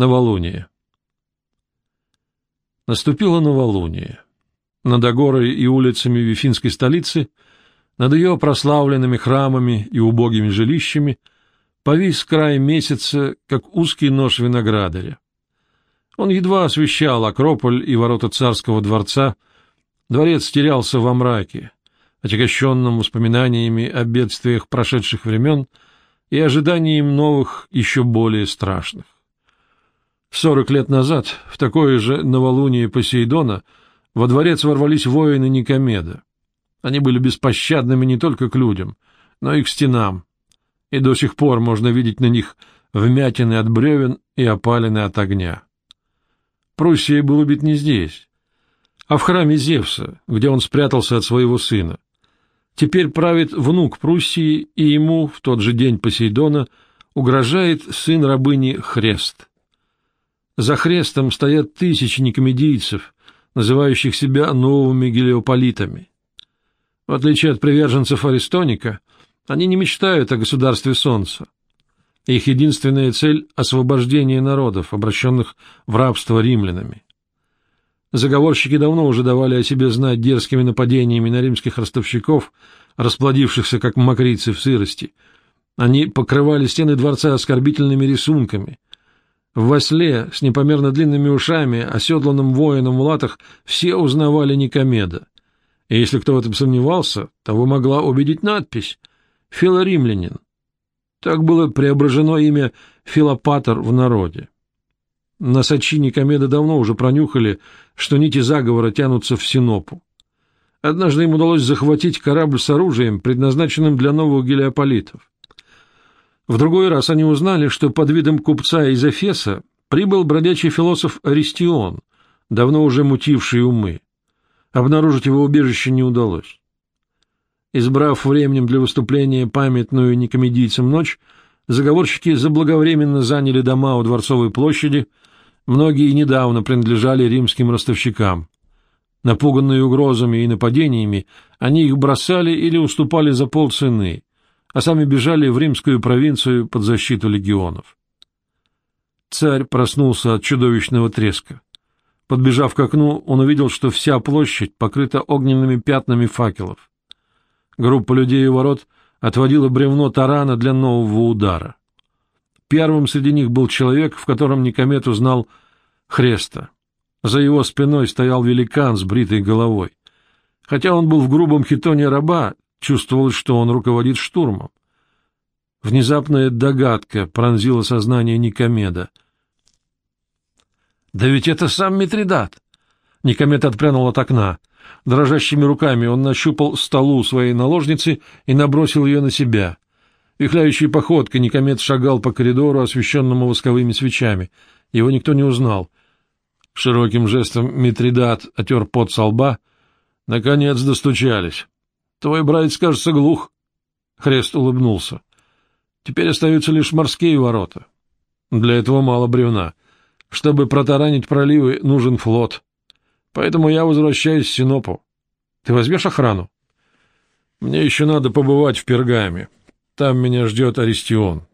Новолуние. Наступило новолуние. Над Агорой и улицами Вифинской столицы, над ее прославленными храмами и убогими жилищами, повис край месяца, как узкий нож виноградаря. Он едва освещал Акрополь и ворота царского дворца, дворец терялся во мраке, отягощенном воспоминаниями о бедствиях прошедших времен и ожиданием новых, еще более страшных. Сорок лет назад, в такое же новолуние Посейдона, во дворец ворвались воины Никомеда. Они были беспощадными не только к людям, но и к стенам, и до сих пор можно видеть на них вмятины от бревен и опалины от огня. Пруссия был убит не здесь, а в храме Зевса, где он спрятался от своего сына. Теперь правит внук Пруссии, и ему в тот же день Посейдона угрожает сын рабыни Хрест — за хрестом стоят тысячи некомедийцев, называющих себя новыми гелиополитами. В отличие от приверженцев Аристоника, они не мечтают о государстве солнца. Их единственная цель — освобождение народов, обращенных в рабство римлянами. Заговорщики давно уже давали о себе знать дерзкими нападениями на римских ростовщиков, расплодившихся как мокрицы в сырости. Они покрывали стены дворца оскорбительными рисунками — в восле с непомерно длинными ушами, оседланным воином в латах, все узнавали Никомеда. И если кто в этом сомневался, того могла убедить надпись «Филоримлянин». Так было преображено имя Филопатор в народе. Носачи Никомеда давно уже пронюхали, что нити заговора тянутся в Синопу. Однажды им удалось захватить корабль с оружием, предназначенным для новых гелиополитов. В другой раз они узнали, что под видом купца из Эфеса прибыл бродячий философ Аристион, давно уже мутивший умы. Обнаружить его убежище не удалось. Избрав временем для выступления памятную некомедийцам ночь, заговорщики заблаговременно заняли дома у Дворцовой площади, многие недавно принадлежали римским ростовщикам. Напуганные угрозами и нападениями, они их бросали или уступали за полцены, а сами бежали в римскую провинцию под защиту легионов. Царь проснулся от чудовищного треска. Подбежав к окну, он увидел, что вся площадь покрыта огненными пятнами факелов. Группа людей у ворот отводила бревно тарана для нового удара. Первым среди них был человек, в котором Никомет узнал Хреста. За его спиной стоял великан с бритой головой. Хотя он был в грубом хитоне раба, Чувствовалось, что он руководит штурмом. Внезапная догадка пронзила сознание Никомеда. «Да ведь это сам Митридат!» Никомед отпрянул от окна. Дрожащими руками он нащупал столу своей наложницы и набросил ее на себя. Вихляющей походкой Никомед шагал по коридору, освещенному восковыми свечами. Его никто не узнал. Широким жестом Митридат отер пот со лба. Наконец достучались. Твой братец, кажется, глух. Хрест улыбнулся. Теперь остаются лишь морские ворота. Для этого мало бревна. Чтобы протаранить проливы, нужен флот. Поэтому я возвращаюсь в Синопу. Ты возьмешь охрану? Мне еще надо побывать в Пергаме. Там меня ждет Аристион.